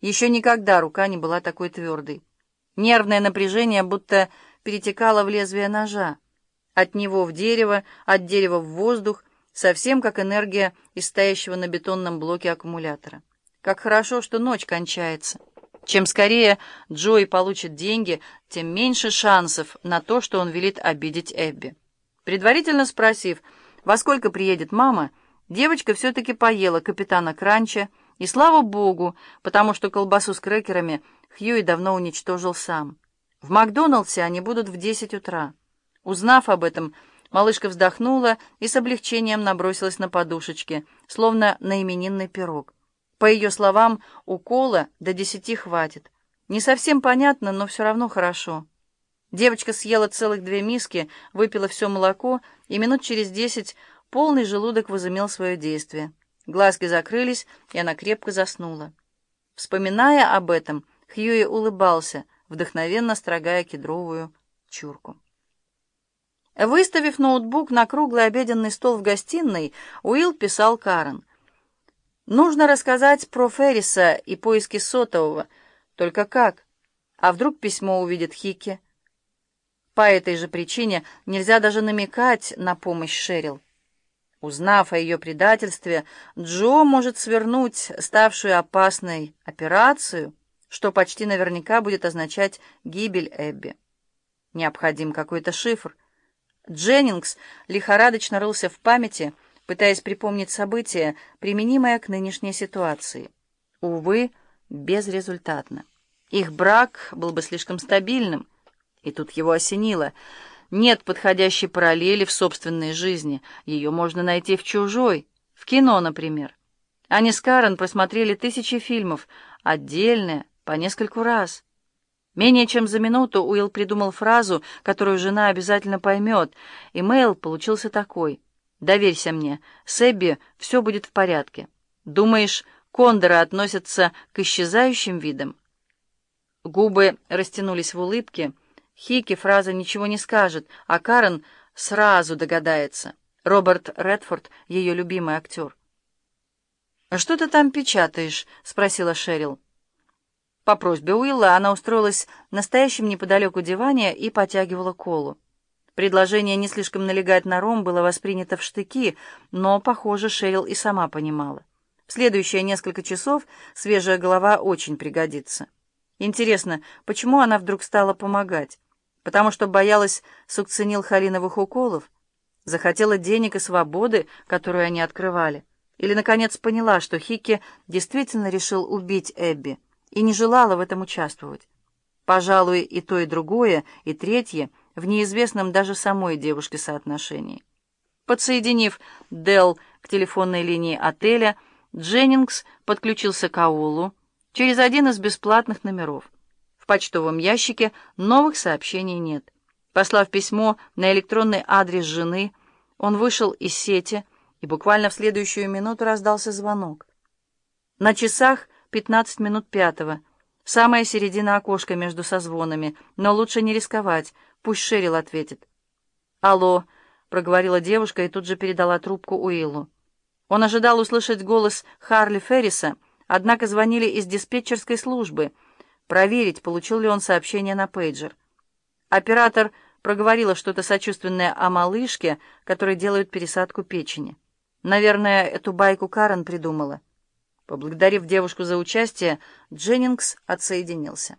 Еще никогда рука не была такой твердой. Нервное напряжение будто перетекало в лезвие ножа. От него в дерево, от дерева в воздух, совсем как энергия из стоящего на бетонном блоке аккумулятора. Как хорошо, что ночь кончается. Чем скорее Джои получит деньги, тем меньше шансов на то, что он велит обидеть Эбби. Предварительно спросив, во сколько приедет мама, девочка все-таки поела капитана Кранча, и слава богу, потому что колбасу с крекерами Хьюи давно уничтожил сам. В Макдоналдсе они будут в десять утра. Узнав об этом, малышка вздохнула и с облегчением набросилась на подушечки, словно на именинный пирог. По ее словам, укола до десяти хватит. Не совсем понятно, но все равно хорошо. Девочка съела целых две миски, выпила все молоко, и минут через десять полный желудок возымел свое действие. Глазки закрылись, и она крепко заснула. Вспоминая об этом, Хьюи улыбался, вдохновенно строгая кедровую чурку. Выставив ноутбук на круглый обеденный стол в гостиной, Уилл писал Карен. «Нужно рассказать про Ферриса и поиски сотового. Только как? А вдруг письмо увидит Хики?» По этой же причине нельзя даже намекать на помощь Шерил. Узнав о ее предательстве, Джо может свернуть ставшую опасной операцию, что почти наверняка будет означать гибель Эбби. Необходим какой-то шифр. Дженнингс лихорадочно рылся в памяти, пытаясь припомнить события, применимые к нынешней ситуации. Увы, безрезультатно. Их брак был бы слишком стабильным, и тут его осенило. Нет подходящей параллели в собственной жизни, ее можно найти в чужой, в кино, например. Они с Карен просмотрели тысячи фильмов, отдельные, по нескольку раз. Менее чем за минуту Уилл придумал фразу, которую жена обязательно поймет. Имейл получился такой. «Доверься мне, с Эбби все будет в порядке. Думаешь, кондоры относятся к исчезающим видам?» Губы растянулись в улыбке. Хики фраза ничего не скажет, а Карен сразу догадается. Роберт Редфорд — ее любимый актер. «Что ты там печатаешь?» — спросила Шерил. По просьбе Уилла она устроилась на стоящем неподалеку диване и потягивала колу. Предложение не слишком налегать на ром было воспринято в штыки, но, похоже, Шерил и сама понимала. В следующие несколько часов свежая голова очень пригодится. Интересно, почему она вдруг стала помогать? Потому что боялась сукцинил-холиновых уколов? Захотела денег и свободы, которую они открывали? Или, наконец, поняла, что Хикки действительно решил убить Эбби? и не желала в этом участвовать. Пожалуй, и то, и другое, и третье в неизвестном даже самой девушке соотношении. Подсоединив Делл к телефонной линии отеля, Дженнингс подключился к аулу через один из бесплатных номеров. Почтовом ящике новых сообщений нет. Послав письмо на электронный адрес жены, он вышел из сети, и буквально в следующую минуту раздался звонок. На часах 15 минут пятого. Самая середина окошка между созвонами, но лучше не рисковать, пусть Шерил ответит. «Алло», — проговорила девушка и тут же передала трубку Уиллу. Он ожидал услышать голос Харли Ферриса, однако звонили из диспетчерской службы, проверить, получил ли он сообщение на пейджер. Оператор проговорила что-то сочувственное о малышке, которой делают пересадку печени. Наверное, эту байку Карен придумала. Поблагодарив девушку за участие, Дженнингс отсоединился.